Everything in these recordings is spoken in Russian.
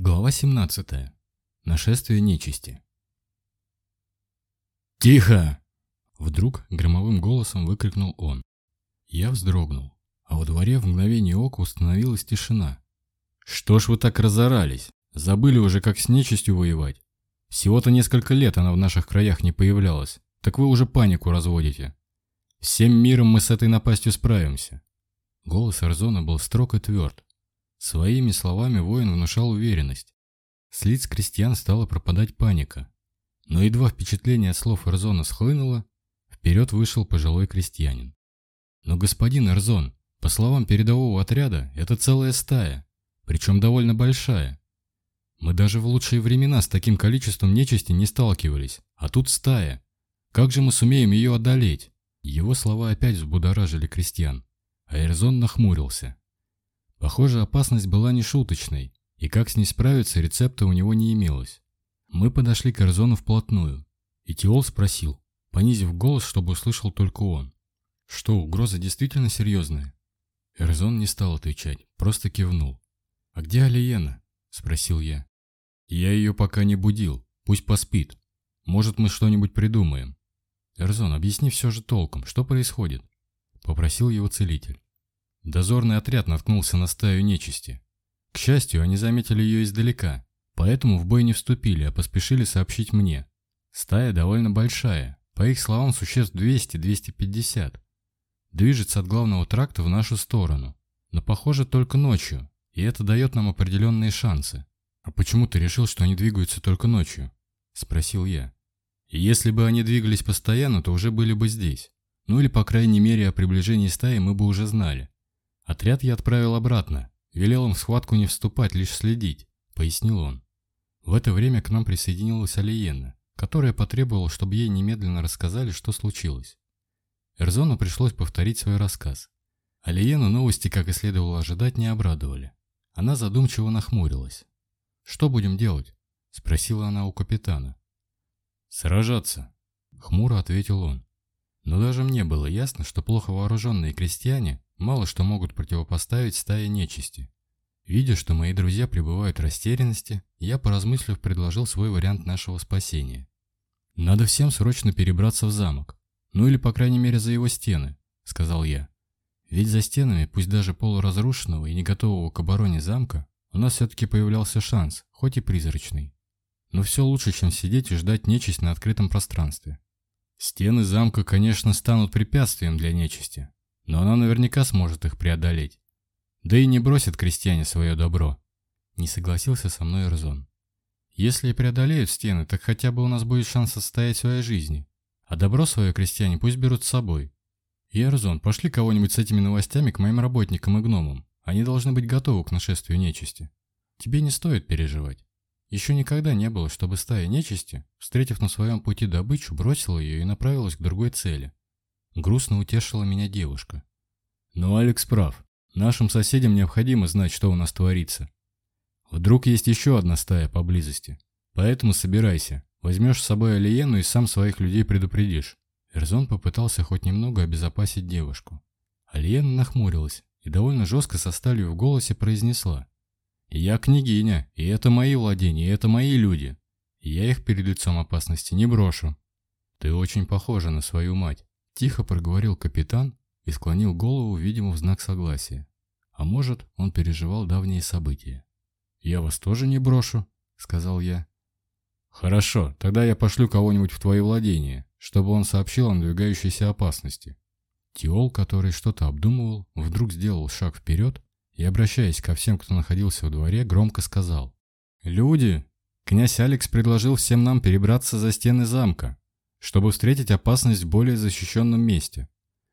Глава 17. Нашествие нечисти. «Тихо!» Вдруг громовым голосом выкрикнул он. Я вздрогнул, а во дворе в мгновение ока установилась тишина. «Что ж вы так разорались? Забыли уже, как с нечистью воевать? Всего-то несколько лет она в наших краях не появлялась, так вы уже панику разводите. Всем миром мы с этой напастью справимся». Голос Арзона был строг и тверд, Своими словами воин внушал уверенность. С лиц крестьян стала пропадать паника. Но едва впечатление от слов Эрзона схлынуло, вперед вышел пожилой крестьянин. «Но господин Эрзон, по словам передового отряда, это целая стая, причем довольно большая. Мы даже в лучшие времена с таким количеством нечисти не сталкивались, а тут стая. Как же мы сумеем ее одолеть?» Его слова опять взбудоражили крестьян, а Эрзон нахмурился. Похоже, опасность была нешуточной, и как с ней справиться, рецепта у него не имелось. Мы подошли к Эрзону вплотную, и Тиол спросил, понизив голос, чтобы услышал только он. «Что, угроза действительно серьезная?» Эрзон не стал отвечать, просто кивнул. «А где Алиена?» – спросил я. «Я ее пока не будил, пусть поспит. Может, мы что-нибудь придумаем». «Эрзон, объясни все же толком, что происходит?» – попросил его целитель. Дозорный отряд наткнулся на стаю нечисти. К счастью, они заметили ее издалека, поэтому в бой не вступили, а поспешили сообщить мне. Стая довольно большая, по их словам, существ 200-250. Движется от главного тракта в нашу сторону, но похоже только ночью, и это дает нам определенные шансы. «А почему ты решил, что они двигаются только ночью?» – спросил я. «Если бы они двигались постоянно, то уже были бы здесь. Ну или, по крайней мере, о приближении стаи мы бы уже знали. Отряд я отправил обратно, велел им в схватку не вступать, лишь следить, пояснил он. В это время к нам присоединилась Алиена, которая потребовала, чтобы ей немедленно рассказали, что случилось. Эрзону пришлось повторить свой рассказ. Алиену новости, как и следовало ожидать, не обрадовали. Она задумчиво нахмурилась. «Что будем делать?» – спросила она у капитана. «Сражаться», – хмуро ответил он. Но даже мне было ясно, что плохо вооруженные крестьяне мало что могут противопоставить стае нечисти. Видя, что мои друзья пребывают в растерянности, я, поразмыслив, предложил свой вариант нашего спасения. «Надо всем срочно перебраться в замок, ну или, по крайней мере, за его стены», — сказал я. «Ведь за стенами, пусть даже полуразрушенного и не готового к обороне замка, у нас все-таки появлялся шанс, хоть и призрачный. Но все лучше, чем сидеть и ждать нечисть на открытом пространстве». Стены замка, конечно, станут препятствием для нечисти, но она наверняка сможет их преодолеть. Да и не бросят крестьяне свое добро. Не согласился со мной Эрзон. Если преодолеют стены, так хотя бы у нас будет шанс отстоять своей жизни. А добро свое крестьяне пусть берут с собой. И Эрзон, пошли кого-нибудь с этими новостями к моим работникам и гномам. Они должны быть готовы к нашествию нечисти. Тебе не стоит переживать. Еще никогда не было, чтобы стая нечисти, встретив на своем пути добычу, бросила ее и направилась к другой цели. Грустно утешила меня девушка. Но Алекс прав. Нашим соседям необходимо знать, что у нас творится. Вдруг есть еще одна стая поблизости. Поэтому собирайся. Возьмешь с собой Алиену и сам своих людей предупредишь. Эрзон попытался хоть немного обезопасить девушку. Алиена нахмурилась и довольно жестко со сталью в голосе произнесла. «Я княгиня, и это мои владения, и это мои люди. И я их перед лицом опасности не брошу». «Ты очень похожа на свою мать», Тихо проговорил капитан и склонил голову, видимо, в знак согласия. А может, он переживал давние события. «Я вас тоже не брошу», — сказал я. «Хорошо, тогда я пошлю кого-нибудь в твои владения, чтобы он сообщил о надвигающейся опасности». Тиол, который что-то обдумывал, вдруг сделал шаг вперед и, обращаясь ко всем, кто находился во дворе, громко сказал. «Люди! Князь Алекс предложил всем нам перебраться за стены замка чтобы встретить опасность в более защищенном месте.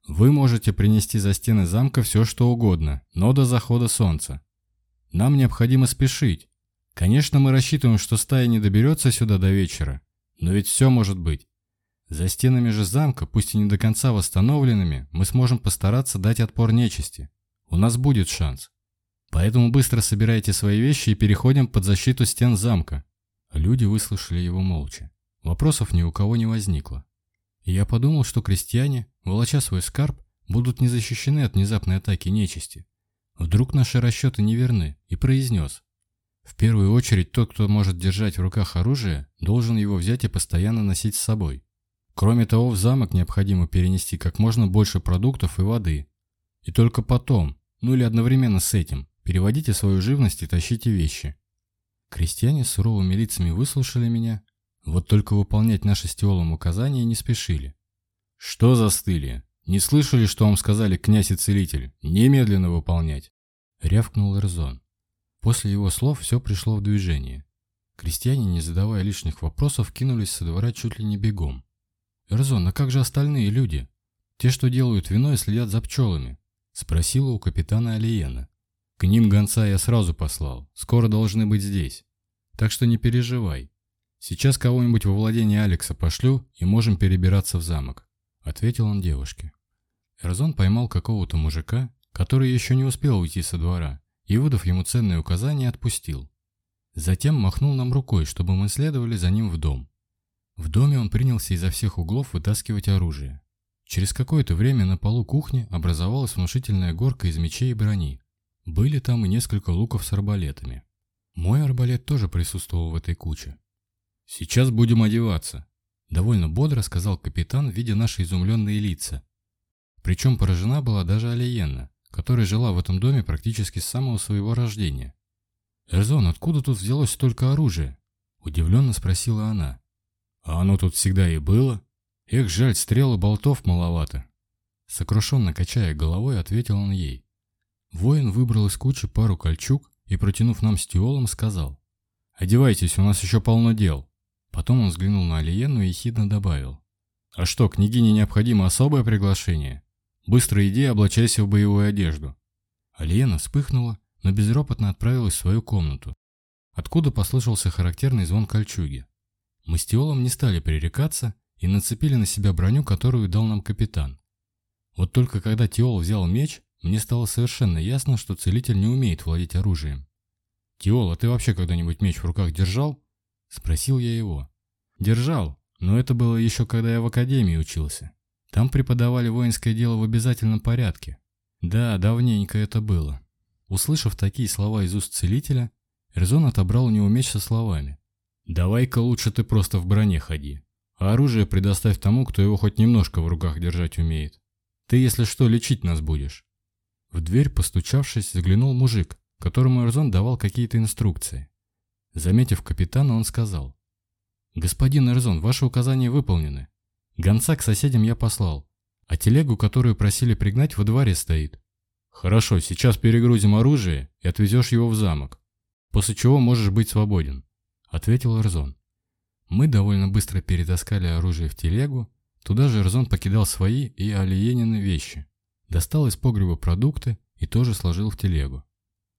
Вы можете принести за стены замка все, что угодно, но до захода солнца. Нам необходимо спешить. Конечно, мы рассчитываем, что стая не доберется сюда до вечера, но ведь все может быть. За стенами же замка, пусть и не до конца восстановленными, мы сможем постараться дать отпор нечисти. У нас будет шанс. Поэтому быстро собирайте свои вещи и переходим под защиту стен замка». Люди выслушали его молча. Вопросов ни у кого не возникло. И я подумал, что крестьяне, волоча свой скарб, будут не защищены от внезапной атаки нечисти. Вдруг наши расчеты неверны, и произнес. В первую очередь тот, кто может держать в руках оружие, должен его взять и постоянно носить с собой. Кроме того, в замок необходимо перенести как можно больше продуктов и воды. И только потом, ну или одновременно с этим, переводите свою живность и тащите вещи. Крестьяне с суровыми лицами выслушали меня вот только выполнять наши с Теолом указания не спешили. «Что застыли? Не слышали, что вам сказали князь и целитель? Немедленно выполнять!» — рявкнул Эрзон. После его слов все пришло в движение. Крестьяне, не задавая лишних вопросов, кинулись со двора чуть ли не бегом. «Эрзон, а как же остальные люди? Те, что делают вино и следят за пчелами?» — спросила у капитана Алиена. «К ним гонца я сразу послал. Скоро должны быть здесь. Так что не переживай. «Сейчас кого-нибудь во владение Алекса пошлю, и можем перебираться в замок», — ответил он девушке. Эрзон поймал какого-то мужика, который еще не успел уйти со двора, и, выдав ему ценные указания, отпустил. Затем махнул нам рукой, чтобы мы следовали за ним в дом. В доме он принялся изо всех углов вытаскивать оружие. Через какое-то время на полу кухни образовалась внушительная горка из мечей и брони. Были там и несколько луков с арбалетами. Мой арбалет тоже присутствовал в этой куче. «Сейчас будем одеваться», — довольно бодро сказал капитан, видя наши изумленные лица. Причем поражена была даже Алиенна, которая жила в этом доме практически с самого своего рождения. «Эрзон, откуда тут взялось столько оружия?» — удивленно спросила она. «А оно тут всегда и было. Эх, жаль, стрелы болтов маловато». Сокрушенно качая головой, ответил он ей. Воин выбрал из кучи пару кольчуг и, протянув нам стеолом, сказал. «Одевайтесь, у нас еще полно дел». Потом он взглянул на Алиену и хидно добавил. «А что, княгине необходимо особое приглашение? Быстро иди облачайся в боевую одежду». Алиена вспыхнула, но безропотно отправилась в свою комнату, откуда послышался характерный звон кольчуги. Мы с Теолом не стали пререкаться и нацепили на себя броню, которую дал нам капитан. Вот только когда Теол взял меч, мне стало совершенно ясно, что целитель не умеет владеть оружием. «Теол, а ты вообще когда-нибудь меч в руках держал?» – спросил я его. «Держал, но это было еще когда я в академии учился. Там преподавали воинское дело в обязательном порядке. Да, давненько это было». Услышав такие слова из уст целителя, Эрзон отобрал у него меч со словами. «Давай-ка лучше ты просто в броне ходи, а оружие предоставь тому, кто его хоть немножко в руках держать умеет. Ты, если что, лечить нас будешь». В дверь, постучавшись, заглянул мужик, которому Эрзон давал какие-то инструкции. Заметив капитана, он сказал. «Господин Эрзон, ваши указания выполнены. Гонца к соседям я послал, а телегу, которую просили пригнать, во дворе стоит». «Хорошо, сейчас перегрузим оружие и отвезешь его в замок, после чего можешь быть свободен», — ответил Эрзон. Мы довольно быстро перетаскали оружие в телегу, туда же Эрзон покидал свои и Алиенины вещи, достал из погреба продукты и тоже сложил в телегу.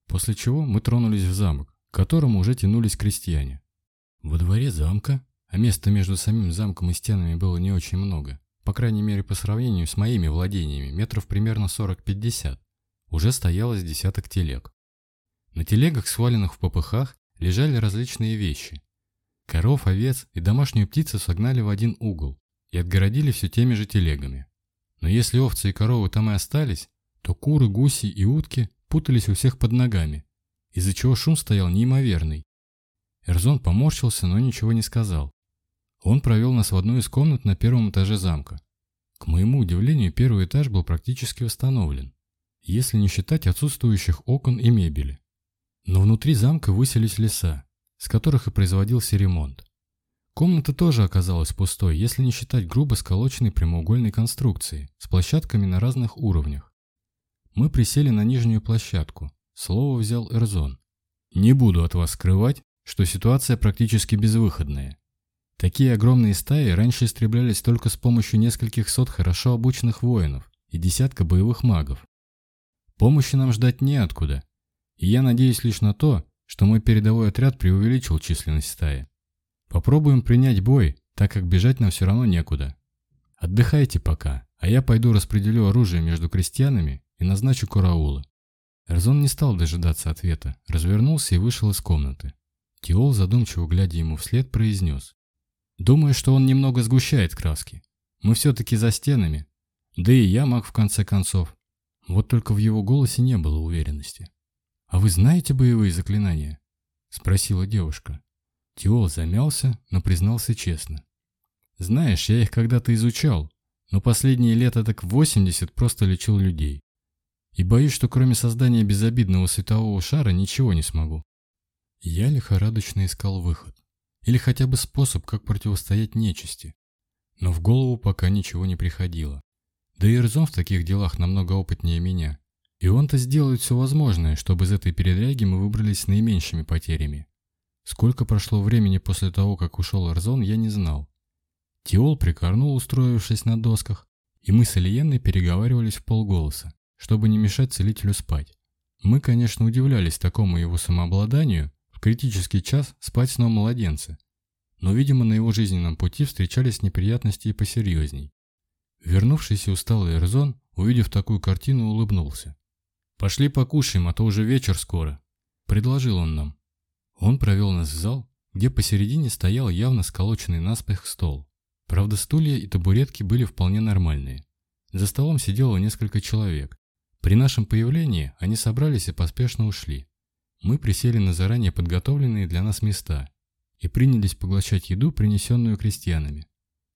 После чего мы тронулись в замок, к которому уже тянулись крестьяне. Во дворе замка, а места между самим замком и стенами было не очень много, по крайней мере по сравнению с моими владениями, метров примерно 40-50, уже стоялось десяток телег. На телегах, сваленных в попыхах, лежали различные вещи. Коров, овец и домашнюю птицу согнали в один угол и отгородили все теми же телегами. Но если овцы и коровы там и остались, то куры, гуси и утки путались у всех под ногами из-за чего шум стоял неимоверный. Эрзон поморщился, но ничего не сказал. Он провел нас в одну из комнат на первом этаже замка. К моему удивлению, первый этаж был практически восстановлен, если не считать отсутствующих окон и мебели. Но внутри замка выселись леса, с которых и производился ремонт. Комната тоже оказалась пустой, если не считать грубо сколоченной прямоугольной конструкции с площадками на разных уровнях. Мы присели на нижнюю площадку, Слово взял Эрзон. «Не буду от вас скрывать, что ситуация практически безвыходная. Такие огромные стаи раньше истреблялись только с помощью нескольких сот хорошо обученных воинов и десятка боевых магов. Помощи нам ждать неоткуда, и я надеюсь лишь на то, что мой передовой отряд преувеличил численность стаи. Попробуем принять бой, так как бежать нам все равно некуда. Отдыхайте пока, а я пойду распределю оружие между крестьянами и назначу караулы. Эрзон не стал дожидаться ответа, развернулся и вышел из комнаты. Тиол задумчиво глядя ему вслед, произнес. «Думаю, что он немного сгущает краски. Мы все-таки за стенами. Да и я маг в конце концов». Вот только в его голосе не было уверенности. «А вы знаете боевые заклинания?» – спросила девушка. Тиол замялся, но признался честно. «Знаешь, я их когда-то изучал, но последние лет так 80 просто лечил людей. И боюсь, что кроме создания безобидного светового шара ничего не смогу. Я лихорадочно искал выход. Или хотя бы способ, как противостоять нечисти. Но в голову пока ничего не приходило. Да и Эрзон в таких делах намного опытнее меня. И он-то сделает все возможное, чтобы из этой передряги мы выбрались с наименьшими потерями. Сколько прошло времени после того, как ушел Эрзон, я не знал. Тиол прикорнул, устроившись на досках, и мы с Ильенной переговаривались в полголоса чтобы не мешать целителю спать. Мы, конечно, удивлялись такому его самообладанию, в критический час спать сном младенца, но, видимо, на его жизненном пути встречались неприятности и посерьезней. Вернувшийся усталый Эрзон, увидев такую картину, улыбнулся. «Пошли покушаем, а то уже вечер скоро», – предложил он нам. Он провел нас в зал, где посередине стоял явно сколоченный наспех стол. Правда, стулья и табуретки были вполне нормальные. За столом сидело несколько человек, при нашем появлении они собрались и поспешно ушли. Мы присели на заранее подготовленные для нас места и принялись поглощать еду, принесенную крестьянами.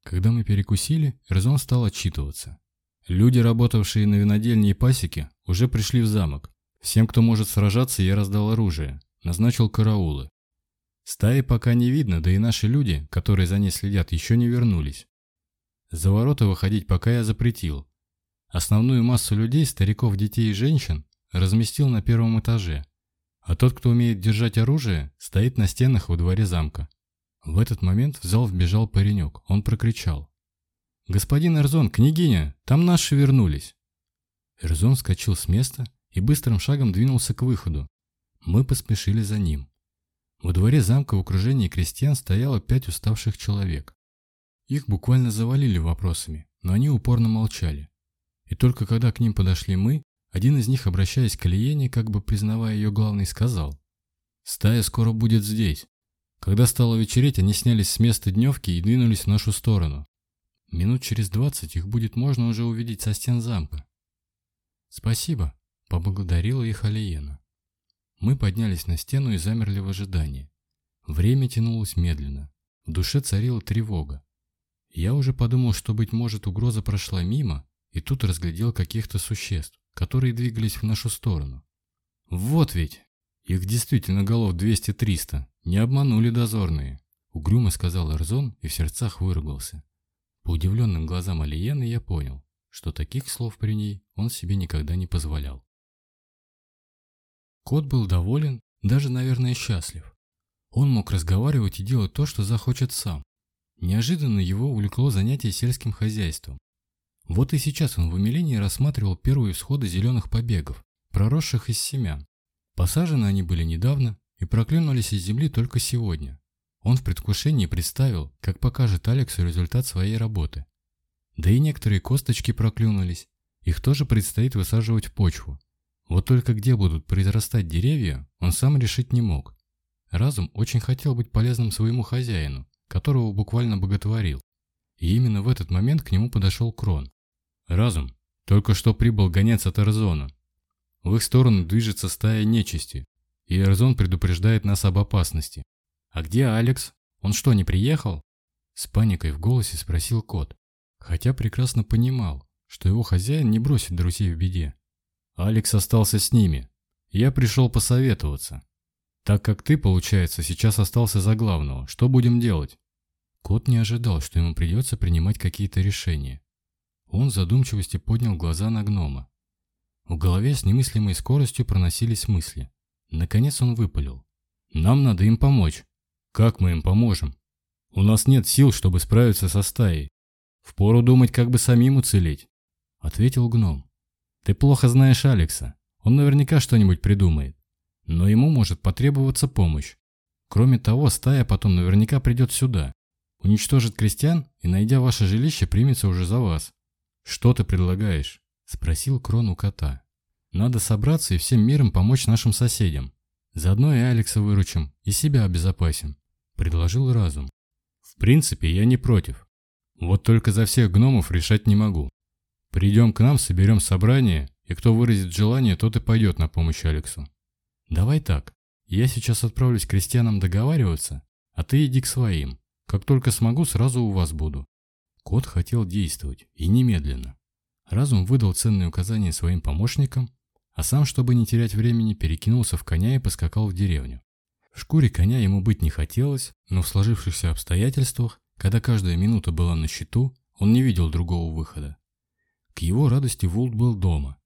Когда мы перекусили, Эрзон стал отчитываться. Люди, работавшие на винодельне и пасеке, уже пришли в замок. Всем, кто может сражаться, я раздал оружие, назначил караулы. Стаи пока не видно, да и наши люди, которые за ней следят, еще не вернулись. За ворота выходить пока я запретил, Основную массу людей, стариков, детей и женщин, разместил на первом этаже, а тот, кто умеет держать оружие, стоит на стенах во дворе замка. В этот момент в зал вбежал паренек, он прокричал. «Господин Эрзон, княгиня, там наши вернулись!» Эрзон вскочил с места и быстрым шагом двинулся к выходу. Мы поспешили за ним. Во дворе замка в окружении крестьян стояло пять уставших человек. Их буквально завалили вопросами, но они упорно молчали. И только когда к ним подошли мы, один из них, обращаясь к Лиене, как бы признавая ее главной, сказал. «Стая скоро будет здесь». Когда стало вечереть, они снялись с места дневки и двинулись в нашу сторону. Минут через двадцать их будет можно уже увидеть со стен замка. «Спасибо», — поблагодарила их Алиена. Мы поднялись на стену и замерли в ожидании. Время тянулось медленно. В душе царила тревога. Я уже подумал, что, быть может, угроза прошла мимо, и тут разглядел каких-то существ, которые двигались в нашу сторону. Вот ведь! Их действительно голов 200-300, не обманули дозорные. Угрюмо сказал Эрзон и в сердцах выругался. По удивленным глазам Алиены я понял, что таких слов при ней он себе никогда не позволял. Кот был доволен, даже, наверное, счастлив. Он мог разговаривать и делать то, что захочет сам. Неожиданно его увлекло занятие сельским хозяйством. Вот и сейчас он в умилении рассматривал первые всходы зеленых побегов, проросших из семян. Посажены они были недавно и проклюнулись из земли только сегодня. Он в предвкушении представил, как покажет Алексу результат своей работы. Да и некоторые косточки проклюнулись, их тоже предстоит высаживать в почву. Вот только где будут произрастать деревья, он сам решить не мог. Разум очень хотел быть полезным своему хозяину, которого буквально боготворил. И именно в этот момент к нему подошел Крон. Разум. Только что прибыл гонец от Эрзона. В их сторону движется стая нечисти, и Эрзон предупреждает нас об опасности. «А где Алекс? Он что, не приехал?» С паникой в голосе спросил кот, хотя прекрасно понимал, что его хозяин не бросит друзей в беде. Алекс остался с ними. Я пришел посоветоваться. Так как ты, получается, сейчас остался за главного, что будем делать? Кот не ожидал, что ему придется принимать какие-то решения. Он в задумчивости поднял глаза на гнома. В голове с немыслимой скоростью проносились мысли. Наконец он выпалил. «Нам надо им помочь». «Как мы им поможем? У нас нет сил, чтобы справиться со стаей. Впору думать, как бы самим уцелеть», — ответил гном. «Ты плохо знаешь Алекса. Он наверняка что-нибудь придумает. Но ему может потребоваться помощь. Кроме того, стая потом наверняка придет сюда, уничтожит крестьян и, найдя ваше жилище, примется уже за вас. «Что ты предлагаешь?» – спросил Крон у кота. «Надо собраться и всем миром помочь нашим соседям. Заодно и Алекса выручим, и себя обезопасим», – предложил разум. «В принципе, я не против. Вот только за всех гномов решать не могу. Придем к нам, соберем собрание, и кто выразит желание, тот и пойдет на помощь Алексу». «Давай так. Я сейчас отправлюсь к крестьянам договариваться, а ты иди к своим. Как только смогу, сразу у вас буду. Кот хотел действовать, и немедленно. Разум выдал ценные указания своим помощникам, а сам, чтобы не терять времени, перекинулся в коня и поскакал в деревню. В шкуре коня ему быть не хотелось, но в сложившихся обстоятельствах, когда каждая минута была на счету, он не видел другого выхода. К его радости Вулт был дома.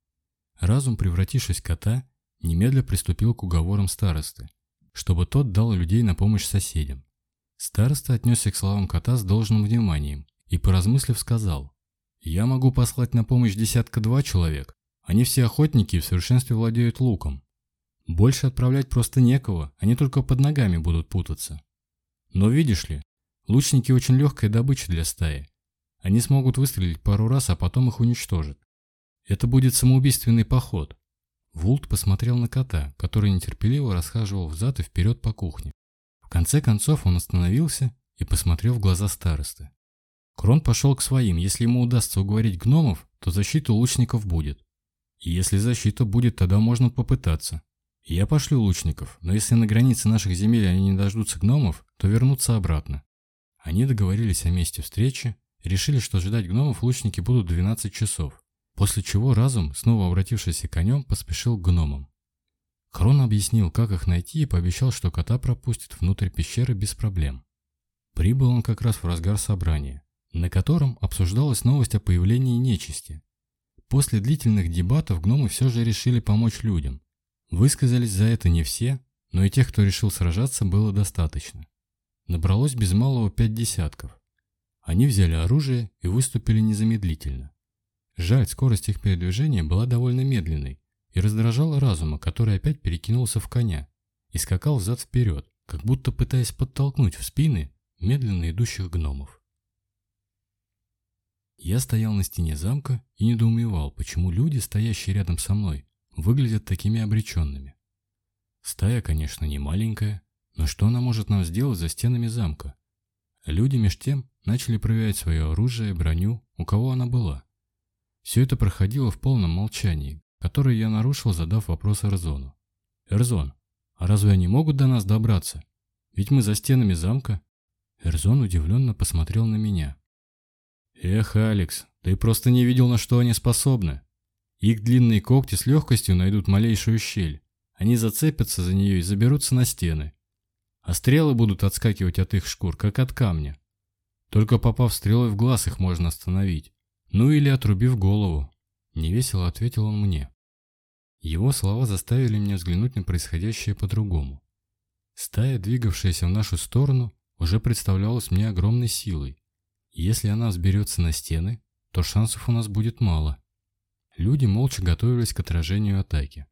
Разум, превратившись в кота, немедля приступил к уговорам старосты, чтобы тот дал людей на помощь соседям. Староста отнесся к словам кота с должным вниманием и, поразмыслив, сказал, «Я могу послать на помощь десятка-два человек. Они все охотники и в совершенстве владеют луком. Больше отправлять просто некого, они только под ногами будут путаться. Но видишь ли, лучники очень легкая добыча для стаи. Они смогут выстрелить пару раз, а потом их уничтожат. Это будет самоубийственный поход». Вулт посмотрел на кота, который нетерпеливо расхаживал взад и вперед по кухне. В конце концов он остановился и посмотрел в глаза старосты. Крон пошел к своим. Если ему удастся уговорить гномов, то защита лучников будет. И если защита будет, тогда можно попытаться. Я пошлю лучников, но если на границе наших земель они не дождутся гномов, то вернутся обратно. Они договорились о месте встречи, решили, что ждать гномов лучники будут 12 часов, после чего разум, снова обратившийся конем, поспешил к гномам. Крон объяснил, как их найти и пообещал, что кота пропустит внутрь пещеры без проблем. Прибыл он как раз в разгар собрания на котором обсуждалась новость о появлении нечисти. После длительных дебатов гномы все же решили помочь людям. Высказались за это не все, но и тех, кто решил сражаться, было достаточно. Набралось без малого пять десятков. Они взяли оружие и выступили незамедлительно. Жаль, скорость их передвижения была довольно медленной и раздражала разума, который опять перекинулся в коня и скакал взад-вперед, как будто пытаясь подтолкнуть в спины медленно идущих гномов. Я стоял на стене замка и недоумевал, почему люди, стоящие рядом со мной, выглядят такими обреченными. Стая, конечно, не маленькая, но что она может нам сделать за стенами замка? Люди меж тем начали проверять свое оружие, броню, у кого она была. Все это проходило в полном молчании, которое я нарушил, задав вопрос Эрзону. «Эрзон, а разве они могут до нас добраться? Ведь мы за стенами замка». Эрзон удивленно посмотрел на меня. Эх, Алекс, ты просто не видел, на что они способны. Их длинные когти с легкостью найдут малейшую щель. Они зацепятся за нее и заберутся на стены. А стрелы будут отскакивать от их шкур, как от камня. Только попав стрелой в глаз, их можно остановить. Ну или отрубив голову. Невесело ответил он мне. Его слова заставили меня взглянуть на происходящее по-другому. Стая, двигавшаяся в нашу сторону, уже представлялась мне огромной силой. Если она взберется на стены, то шансов у нас будет мало. Люди молча готовились к отражению атаки.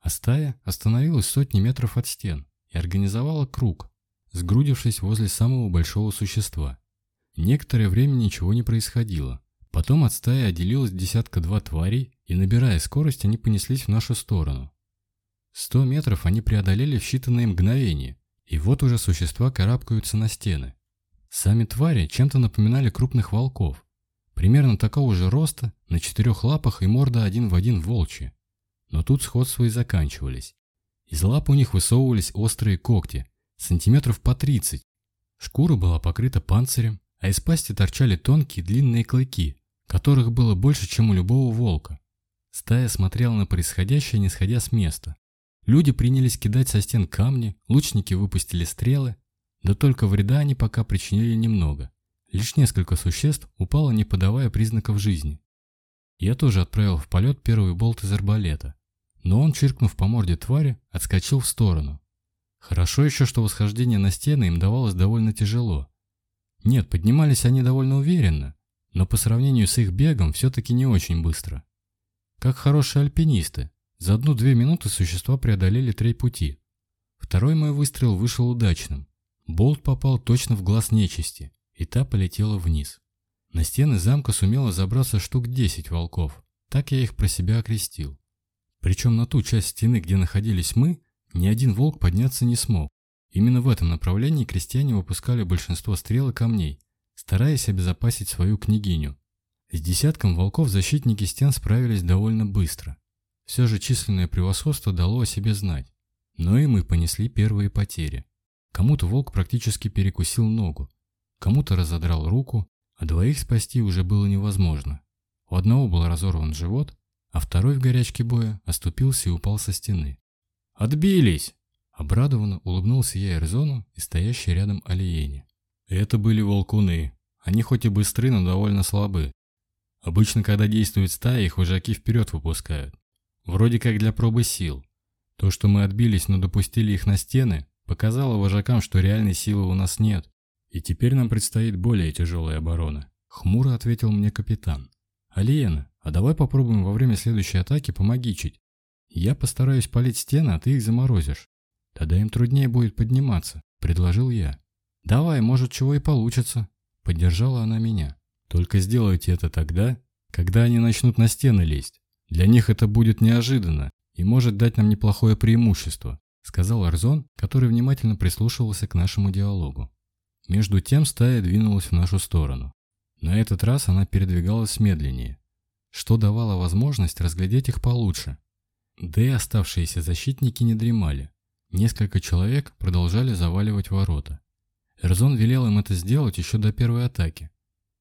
А стая остановилась сотни метров от стен и организовала круг, сгрудившись возле самого большого существа. Некоторое время ничего не происходило. Потом от стаи отделилось десятка-два тварей, и, набирая скорость, они понеслись в нашу сторону. Сто метров они преодолели в считанные мгновения, и вот уже существа карабкаются на стены. Сами твари чем-то напоминали крупных волков, примерно такого же роста, на четырех лапах и морда один в один волчья. Но тут сходства и заканчивались. Из лап у них высовывались острые когти, сантиметров по 30. Шкура была покрыта панцирем, а из пасти торчали тонкие длинные клыки, которых было больше, чем у любого волка. Стая смотрела на происходящее, не сходя с места. Люди принялись кидать со стен камни, лучники выпустили стрелы, да только вреда они пока причинили немного. Лишь несколько существ упало, не подавая признаков жизни. Я тоже отправил в полет первый болт из арбалета, но он, чиркнув по морде твари, отскочил в сторону. Хорошо еще, что восхождение на стены им давалось довольно тяжело. Нет, поднимались они довольно уверенно, но по сравнению с их бегом все-таки не очень быстро. Как хорошие альпинисты, за одну-две минуты существа преодолели треть пути. Второй мой выстрел вышел удачным. Болт попал точно в глаз нечисти, и та полетела вниз. На стены замка сумело забраться штук 10 волков, так я их про себя окрестил. Причем на ту часть стены, где находились мы, ни один волк подняться не смог. Именно в этом направлении крестьяне выпускали большинство стрел и камней, стараясь обезопасить свою княгиню. С десятком волков защитники стен справились довольно быстро. Все же численное превосходство дало о себе знать. Но и мы понесли первые потери. Кому-то волк практически перекусил ногу, кому-то разодрал руку, а двоих спасти уже было невозможно. У одного был разорван живот, а второй в горячке боя оступился и упал со стены. «Отбились!» Обрадованно улыбнулся я Эрзону и стоящей рядом Алиене. Это были волкуны. Они хоть и быстры, но довольно слабы. Обычно, когда действует стая, их вожаки вперед выпускают. Вроде как для пробы сил. То, что мы отбились, но допустили их на стены, показала вожакам, что реальной силы у нас нет, и теперь нам предстоит более тяжелая оборона. Хмуро ответил мне капитан. «Алиена, а давай попробуем во время следующей атаки помогичить. Я постараюсь полить стены, а ты их заморозишь. Тогда им труднее будет подниматься», – предложил я. «Давай, может, чего и получится», – поддержала она меня. «Только сделайте это тогда, когда они начнут на стены лезть. Для них это будет неожиданно и может дать нам неплохое преимущество сказал Арзон, который внимательно прислушивался к нашему диалогу. Между тем стая двинулась в нашу сторону. На этот раз она передвигалась медленнее, что давало возможность разглядеть их получше. Да и оставшиеся защитники не дремали. Несколько человек продолжали заваливать ворота. Эрзон велел им это сделать еще до первой атаки.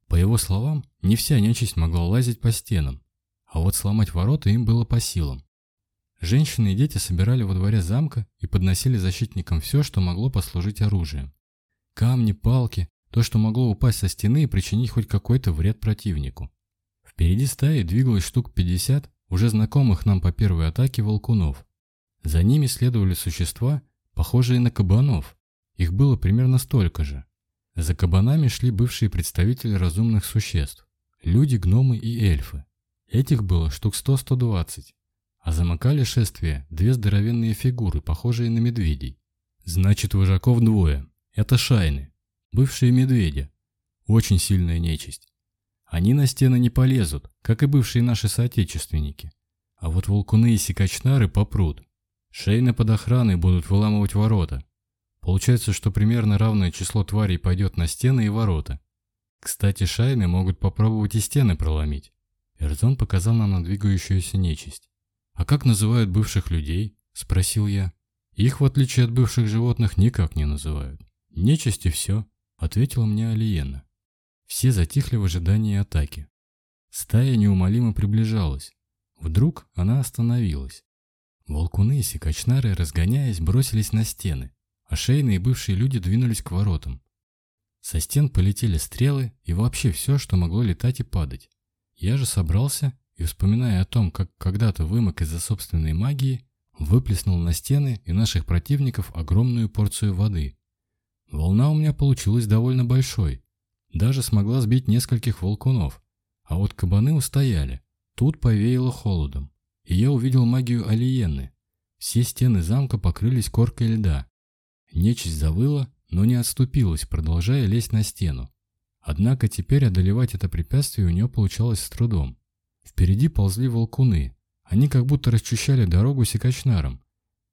По его словам, не вся нечисть могла лазить по стенам, а вот сломать ворота им было по силам. Женщины и дети собирали во дворе замка и подносили защитникам все, что могло послужить оружием. Камни, палки, то, что могло упасть со стены и причинить хоть какой-то вред противнику. Впереди стаи двигалось штук 50 уже знакомых нам по первой атаке волкунов. За ними следовали существа, похожие на кабанов. Их было примерно столько же. За кабанами шли бывшие представители разумных существ – люди, гномы и эльфы. Этих было штук 100-120. А замыкали шествие две здоровенные фигуры, похожие на медведей. Значит, вожаков двое. Это шайны, бывшие медведи. Очень сильная нечисть. Они на стены не полезут, как и бывшие наши соотечественники. А вот волкуны и сикачнары попрут. Шейны под охраной будут выламывать ворота. Получается, что примерно равное число тварей пойдет на стены и ворота. Кстати, шайны могут попробовать и стены проломить. Эрзон показал нам надвигающуюся нечисть. «А как называют бывших людей?» – спросил я. «Их, в отличие от бывших животных, никак не называют. Нечисть и все», – ответила мне Алиена. Все затихли в ожидании атаки. Стая неумолимо приближалась. Вдруг она остановилась. Волкуны и сикачнары, разгоняясь, бросились на стены, а шейные бывшие люди двинулись к воротам. Со стен полетели стрелы и вообще все, что могло летать и падать. Я же собрался и, вспоминая о том, как когда-то вымок из-за собственной магии, выплеснул на стены и наших противников огромную порцию воды. Волна у меня получилась довольно большой, даже смогла сбить нескольких волкунов, а вот кабаны устояли. Тут повеяло холодом, и я увидел магию Алиены. Все стены замка покрылись коркой льда. Нечисть завыла, но не отступилась, продолжая лезть на стену. Однако теперь одолевать это препятствие у нее получалось с трудом. Впереди ползли волкуны. Они как будто расчищали дорогу секачнаром,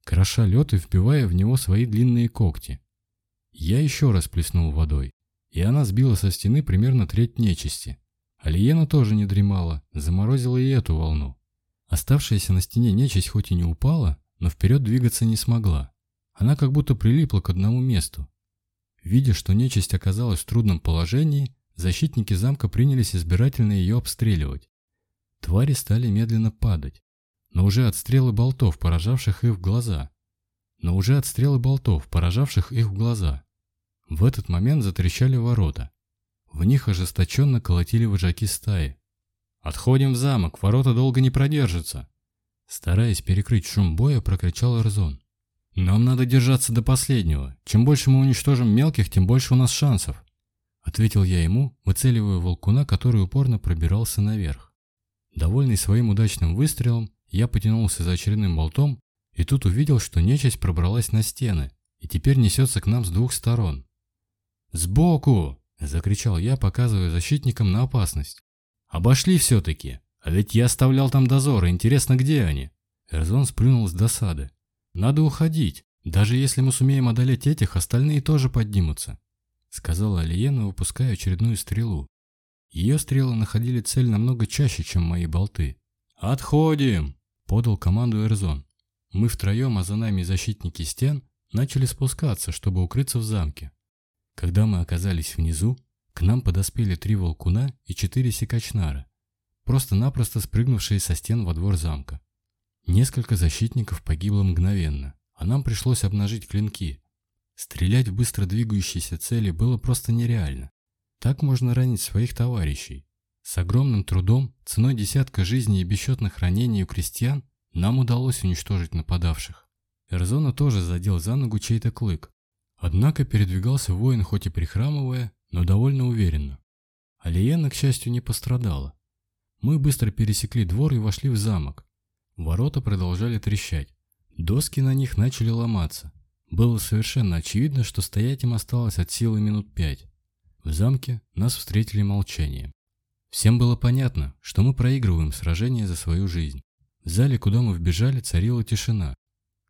кроша лед и вбивая в него свои длинные когти. Я еще раз плеснул водой, и она сбила со стены примерно треть нечисти. Алиена тоже не дремала, заморозила и эту волну. Оставшаяся на стене нечисть хоть и не упала, но вперед двигаться не смогла. Она как будто прилипла к одному месту. Видя, что нечисть оказалась в трудном положении, защитники замка принялись избирательно ее обстреливать. Твари стали медленно падать, но уже от стрелы болтов, поражавших их в глаза. Но уже от стрелы болтов, поражавших их в глаза. В этот момент затрещали ворота. В них ожесточенно колотили вожаки стаи. «Отходим в замок, ворота долго не продержатся!» Стараясь перекрыть шум боя, прокричал Эрзон. «Нам надо держаться до последнего. Чем больше мы уничтожим мелких, тем больше у нас шансов», — ответил я ему, выцеливая волкуна, который упорно пробирался наверх. Довольный своим удачным выстрелом, я потянулся за очередным болтом и тут увидел, что нечисть пробралась на стены и теперь несется к нам с двух сторон. «Сбоку!» – закричал я, показывая защитникам на опасность. «Обошли все-таки! А ведь я оставлял там дозоры, интересно, где они?» Эрзон сплюнул с досады. «Надо уходить. Даже если мы сумеем одолеть этих, остальные тоже поднимутся», – сказала Алиена, выпуская очередную стрелу. Ее стрелы находили цель намного чаще, чем мои болты. «Отходим!» – подал команду Эрзон. Мы втроем, а за нами защитники стен, начали спускаться, чтобы укрыться в замке. Когда мы оказались внизу, к нам подоспели три волкуна и четыре секачнара, просто-напросто спрыгнувшие со стен во двор замка. Несколько защитников погибло мгновенно, а нам пришлось обнажить клинки. Стрелять в быстро двигающиеся цели было просто нереально. Так можно ранить своих товарищей. С огромным трудом, ценой десятка жизней и бесчетных ранений у крестьян, нам удалось уничтожить нападавших. Эрзона тоже задел за ногу чей-то клык. Однако передвигался воин, хоть и прихрамывая, но довольно уверенно. Алиена, к счастью, не пострадала. Мы быстро пересекли двор и вошли в замок. Ворота продолжали трещать. Доски на них начали ломаться. Было совершенно очевидно, что стоять им осталось от силы минут пять. В замке нас встретили молчанием. Всем было понятно, что мы проигрываем сражение за свою жизнь. В зале, куда мы вбежали, царила тишина.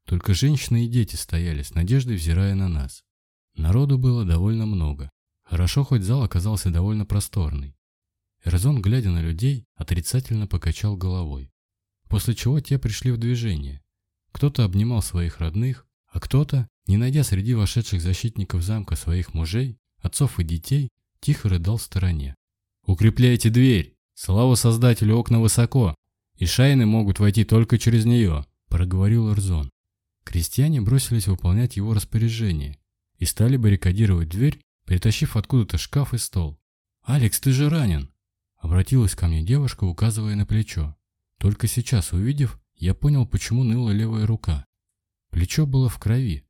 Только женщины и дети стояли с надеждой, взирая на нас. Народу было довольно много. Хорошо, хоть зал оказался довольно просторный. Эрзон, глядя на людей, отрицательно покачал головой. После чего те пришли в движение. Кто-то обнимал своих родных, а кто-то, не найдя среди вошедших защитников замка своих мужей, отцов и детей, тихо рыдал в стороне. «Укрепляйте дверь! Слава Создателю, окна высоко, и шайны могут войти только через нее», – проговорил Эрзон. Крестьяне бросились выполнять его распоряжение и стали баррикадировать дверь, притащив откуда-то шкаф и стол. «Алекс, ты же ранен!» – обратилась ко мне девушка, указывая на плечо. Только сейчас, увидев, я понял, почему ныла левая рука. Плечо было в крови,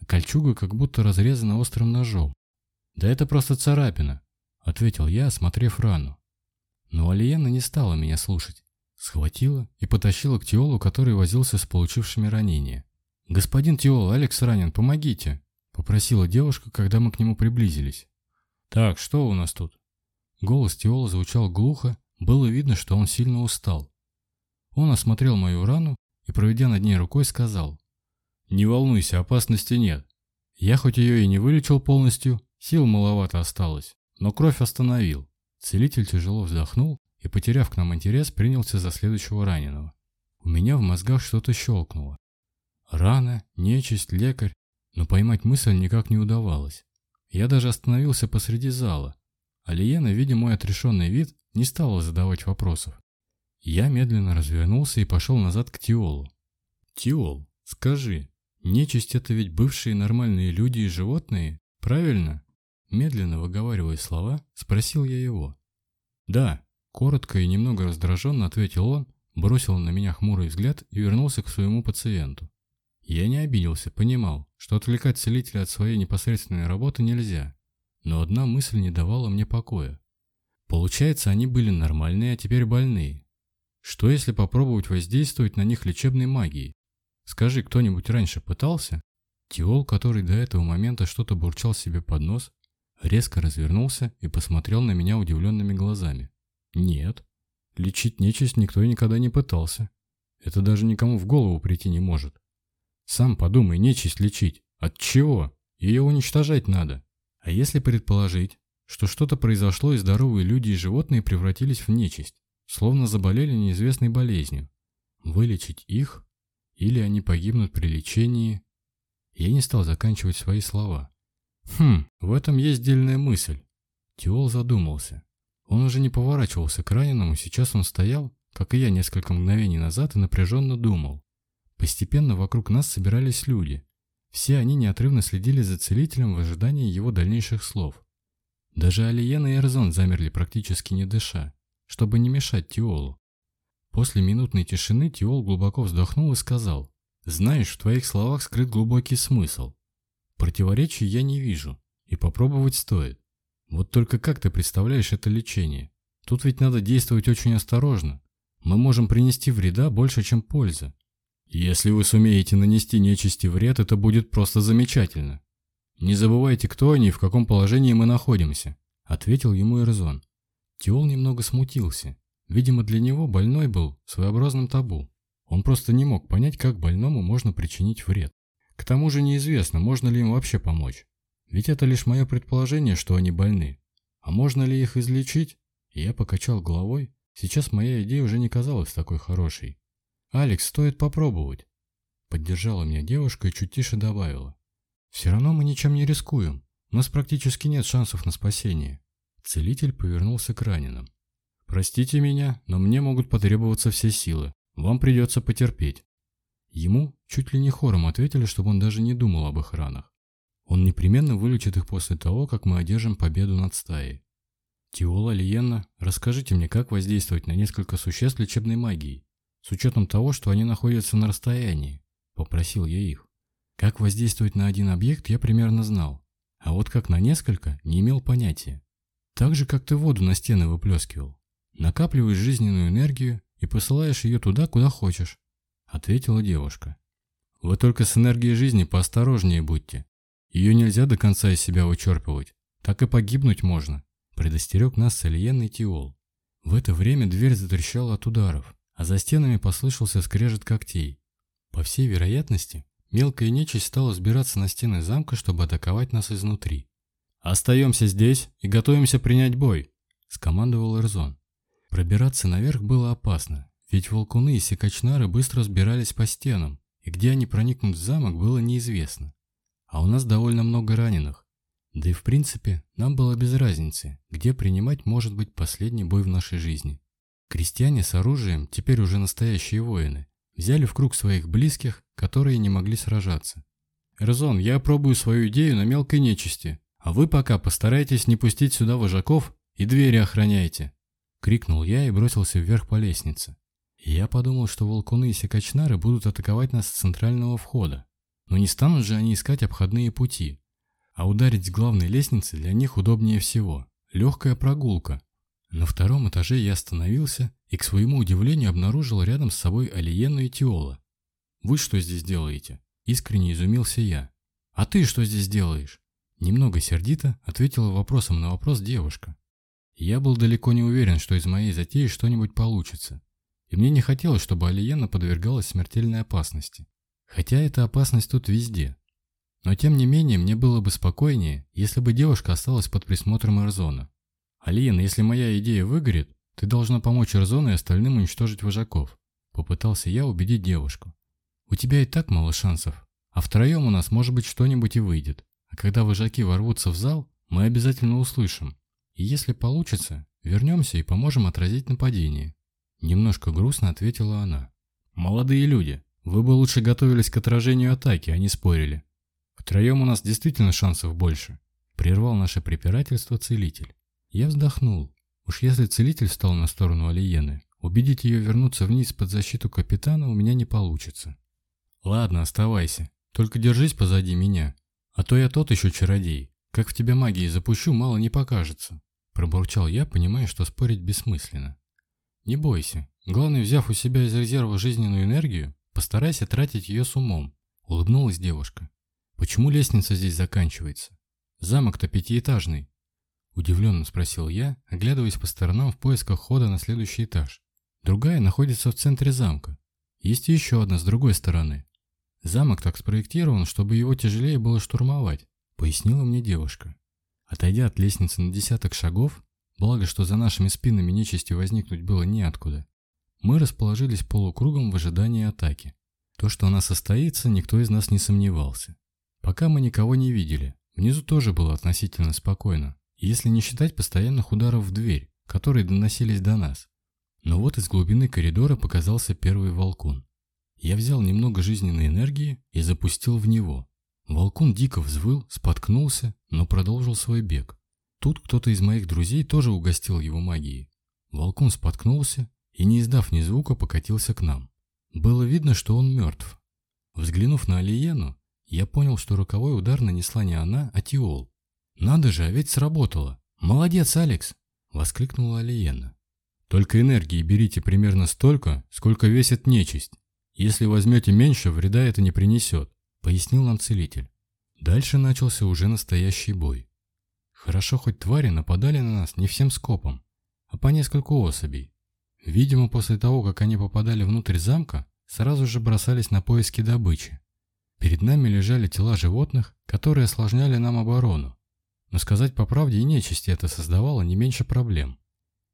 а кольчуга как будто разрезана острым ножом. «Да это просто царапина», — ответил я, осмотрев рану. Но Алиена не стала меня слушать. Схватила и потащила к Тиолу, который возился с получившими ранения. «Господин Тиол, Алекс ранен, помогите!» — попросила девушка, когда мы к нему приблизились. «Так, что у нас тут?» Голос Тиола звучал глухо, было видно, что он сильно устал. Он осмотрел мою рану и, проведя над ней рукой, сказал. «Не волнуйся, опасности нет. Я хоть ее и не вылечил полностью, Сил маловато осталось, но кровь остановил. Целитель тяжело вздохнул и, потеряв к нам интерес, принялся за следующего раненого. У меня в мозгах что-то щелкнуло. Рана, нечисть, лекарь, но поймать мысль никак не удавалось. Я даже остановился посреди зала. а Алиена, видя мой отрешенный вид, не стала задавать вопросов. Я медленно развернулся и пошел назад к Тиолу. «Тиол, скажи, нечисть это ведь бывшие нормальные люди и животные, правильно?» Медленно выговаривая слова, спросил я его. «Да», – коротко и немного раздраженно ответил он, бросил на меня хмурый взгляд и вернулся к своему пациенту. Я не обиделся, понимал, что отвлекать целителя от своей непосредственной работы нельзя, но одна мысль не давала мне покоя. Получается, они были нормальные, а теперь больные. Что если попробовать воздействовать на них лечебной магией? Скажи, кто-нибудь раньше пытался? Тиол, который до этого момента что-то бурчал себе под нос, резко развернулся и посмотрел на меня удивленными глазами. «Нет, лечить нечисть никто и никогда не пытался. Это даже никому в голову прийти не может. Сам подумай, нечисть лечить. От чего? Ее уничтожать надо. А если предположить, что что-то произошло и здоровые люди и животные превратились в нечисть, словно заболели неизвестной болезнью? Вылечить их? Или они погибнут при лечении? Я не стал заканчивать свои слова. Хм, в этом есть дельная мысль. Тиол задумался. Он уже не поворачивался к раненому, сейчас он стоял, как и я несколько мгновений назад, и напряженно думал. Постепенно вокруг нас собирались люди. Все они неотрывно следили за целителем в ожидании его дальнейших слов. Даже Алиена и Эрзон замерли практически не дыша, чтобы не мешать Тиолу. После минутной тишины Тиол глубоко вздохнул и сказал, «Знаешь, в твоих словах скрыт глубокий смысл. Противоречий я не вижу, и попробовать стоит. Вот только как ты представляешь это лечение? Тут ведь надо действовать очень осторожно. Мы можем принести вреда больше, чем пользы. Если вы сумеете нанести нечисти вред, это будет просто замечательно. Не забывайте, кто они и в каком положении мы находимся, ответил ему Эрзон. Тиол немного смутился. Видимо, для него больной был своеобразным табу. Он просто не мог понять, как больному можно причинить вред. К тому же неизвестно, можно ли им вообще помочь. Ведь это лишь мое предположение, что они больны. А можно ли их излечить? И я покачал головой. Сейчас моя идея уже не казалась такой хорошей. «Алекс, стоит попробовать!» Поддержала меня девушка и чуть тише добавила. «Все равно мы ничем не рискуем. У нас практически нет шансов на спасение». Целитель повернулся к раненым. «Простите меня, но мне могут потребоваться все силы. Вам придется потерпеть. Ему чуть ли не хором ответили, чтобы он даже не думал об их ранах. Он непременно вылечит их после того, как мы одержим победу над стаей. Тиола Лиенна, расскажите мне, как воздействовать на несколько существ лечебной магией, с учетом того, что они находятся на расстоянии, попросил я их. Как воздействовать на один объект, я примерно знал, а вот как на несколько, не имел понятия. Так же, как ты воду на стены выплескивал. Накапливаешь жизненную энергию и посылаешь ее туда, куда хочешь ответила девушка. Вы только с энергией жизни поосторожнее будьте. Ее нельзя до конца из себя вычерпывать. Так и погибнуть можно, предостерег нас Сальенный Тиол. В это время дверь затрещала от ударов, а за стенами послышался скрежет когтей. По всей вероятности, мелкая нечисть стала сбираться на стены замка, чтобы атаковать нас изнутри. «Остаемся здесь и готовимся принять бой», – скомандовал Эрзон. Пробираться наверх было опасно, ведь волкуны и секачнары быстро сбирались по стенам, и где они проникнут в замок, было неизвестно. А у нас довольно много раненых. Да и в принципе, нам было без разницы, где принимать может быть последний бой в нашей жизни. Крестьяне с оружием, теперь уже настоящие воины, взяли в круг своих близких, которые не могли сражаться. «Эрзон, я пробую свою идею на мелкой нечисти, а вы пока постарайтесь не пустить сюда вожаков и двери охраняйте!» Крикнул я и бросился вверх по лестнице. Я подумал, что волкуны и секачнары будут атаковать нас с центрального входа. Но не станут же они искать обходные пути. А ударить с главной лестницы для них удобнее всего. Легкая прогулка. На втором этаже я остановился и, к своему удивлению, обнаружил рядом с собой Алиену и Тиола. «Вы что здесь делаете?» – искренне изумился я. «А ты что здесь делаешь?» Немного сердито ответила вопросом на вопрос девушка. Я был далеко не уверен, что из моей затеи что-нибудь получится и мне не хотелось, чтобы Алиена подвергалась смертельной опасности. Хотя эта опасность тут везде. Но тем не менее, мне было бы спокойнее, если бы девушка осталась под присмотром Эрзона. «Алиена, если моя идея выгорит, ты должна помочь Эрзону и остальным уничтожить вожаков», попытался я убедить девушку. «У тебя и так мало шансов, а втроем у нас, может быть, что-нибудь и выйдет. А когда вожаки ворвутся в зал, мы обязательно услышим. И если получится, вернемся и поможем отразить нападение». Немножко грустно ответила она. «Молодые люди, вы бы лучше готовились к отражению атаки, а не спорили. Втроем у нас действительно шансов больше», — прервал наше препирательство целитель. Я вздохнул. Уж если целитель встал на сторону Алиены, убедить ее вернуться вниз под защиту капитана у меня не получится. «Ладно, оставайся. Только держись позади меня. А то я тот еще чародей. Как в тебя магии запущу, мало не покажется», — пробурчал я, понимая, что спорить бессмысленно. Не бойся. Главное, взяв у себя из резерва жизненную энергию, постарайся тратить ее с умом. Улыбнулась девушка. Почему лестница здесь заканчивается? Замок-то пятиэтажный. Удивленно спросил я, оглядываясь по сторонам в поисках хода на следующий этаж. Другая находится в центре замка. Есть еще одна с другой стороны. Замок так спроектирован, чтобы его тяжелее было штурмовать, пояснила мне девушка. Отойдя от лестницы на десяток шагов, Благо, что за нашими спинами нечисти возникнуть было неоткуда. Мы расположились полукругом в ожидании атаки. То, что она состоится, никто из нас не сомневался. Пока мы никого не видели, внизу тоже было относительно спокойно, если не считать постоянных ударов в дверь, которые доносились до нас. Но вот из глубины коридора показался первый волкун. Я взял немного жизненной энергии и запустил в него. Волкун дико взвыл, споткнулся, но продолжил свой бег тут кто-то из моих друзей тоже угостил его магией. Волкун споткнулся и, не издав ни звука, покатился к нам. Было видно, что он мертв. Взглянув на Алиену, я понял, что роковой удар нанесла не она, а Тиол. «Надо же, а ведь сработало! Молодец, Алекс!» – воскликнула Алиена. «Только энергии берите примерно столько, сколько весит нечисть. Если возьмете меньше, вреда это не принесет», – пояснил нам целитель. Дальше начался уже настоящий бой. Хорошо, хоть твари нападали на нас не всем скопом, а по нескольку особей. Видимо, после того, как они попадали внутрь замка, сразу же бросались на поиски добычи. Перед нами лежали тела животных, которые осложняли нам оборону. Но сказать по правде и нечисти это создавало не меньше проблем.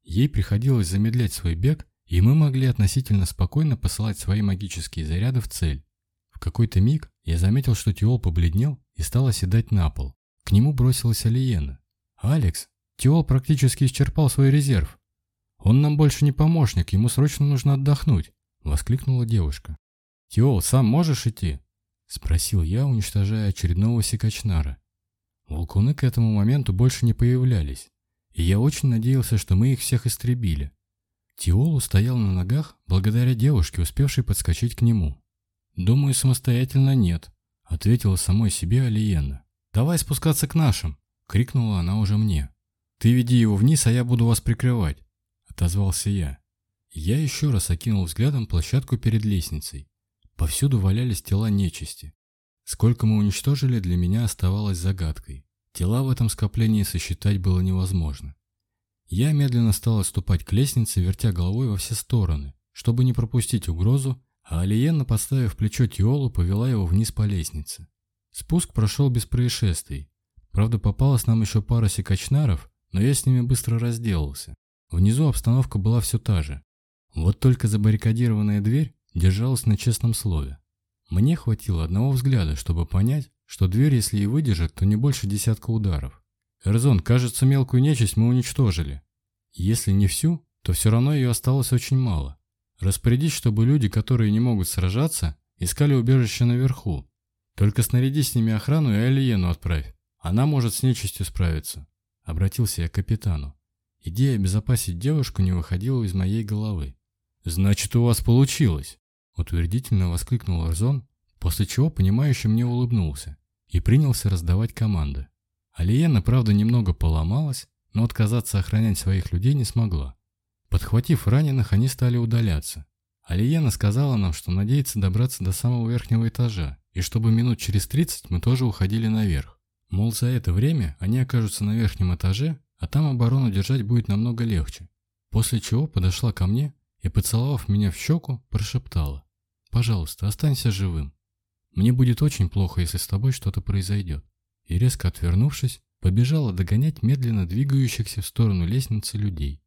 Ей приходилось замедлять свой бег, и мы могли относительно спокойно посылать свои магические заряды в цель. В какой-то миг я заметил, что Тиол побледнел и стал оседать на пол. К нему бросилась Алиена. «Алекс, Тео практически исчерпал свой резерв. Он нам больше не помощник, ему срочно нужно отдохнуть», – воскликнула девушка. «Тео, сам можешь идти?» – спросил я, уничтожая очередного секачнара. Волкуны к этому моменту больше не появлялись, и я очень надеялся, что мы их всех истребили. Тиолу устоял на ногах благодаря девушке, успевшей подскочить к нему. «Думаю, самостоятельно нет», — ответила самой себе Алиена. «Давай спускаться к нашим», Крикнула она уже мне. «Ты веди его вниз, а я буду вас прикрывать!» Отозвался я. Я еще раз окинул взглядом площадку перед лестницей. Повсюду валялись тела нечисти. Сколько мы уничтожили, для меня оставалось загадкой. Тела в этом скоплении сосчитать было невозможно. Я медленно стал отступать к лестнице, вертя головой во все стороны, чтобы не пропустить угрозу, а Алиена, подставив плечо Тиолу, повела его вниз по лестнице. Спуск прошел без происшествий, Правда, попалась нам еще пара секачнаров, но я с ними быстро разделался. Внизу обстановка была все та же. Вот только забаррикадированная дверь держалась на честном слове. Мне хватило одного взгляда, чтобы понять, что дверь, если и выдержит, то не больше десятка ударов. Эрзон, кажется, мелкую нечисть мы уничтожили. Если не всю, то все равно ее осталось очень мало. Распорядись, чтобы люди, которые не могут сражаться, искали убежище наверху. Только снаряди с ними охрану и Алиену отправь. Она может с нечистью справиться. Обратился я к капитану. Идея безопасить девушку не выходила из моей головы. «Значит, у вас получилось!» Утвердительно воскликнул Арзон, после чего понимающе мне улыбнулся и принялся раздавать команды. Алиена, правда, немного поломалась, но отказаться охранять своих людей не смогла. Подхватив раненых, они стали удаляться. Алиена сказала нам, что надеется добраться до самого верхнего этажа, и чтобы минут через 30 мы тоже уходили наверх. Мол, за это время они окажутся на верхнем этаже, а там оборону держать будет намного легче. После чего подошла ко мне и, поцеловав меня в щеку, прошептала. «Пожалуйста, останься живым. Мне будет очень плохо, если с тобой что-то произойдет». И резко отвернувшись, побежала догонять медленно двигающихся в сторону лестницы людей.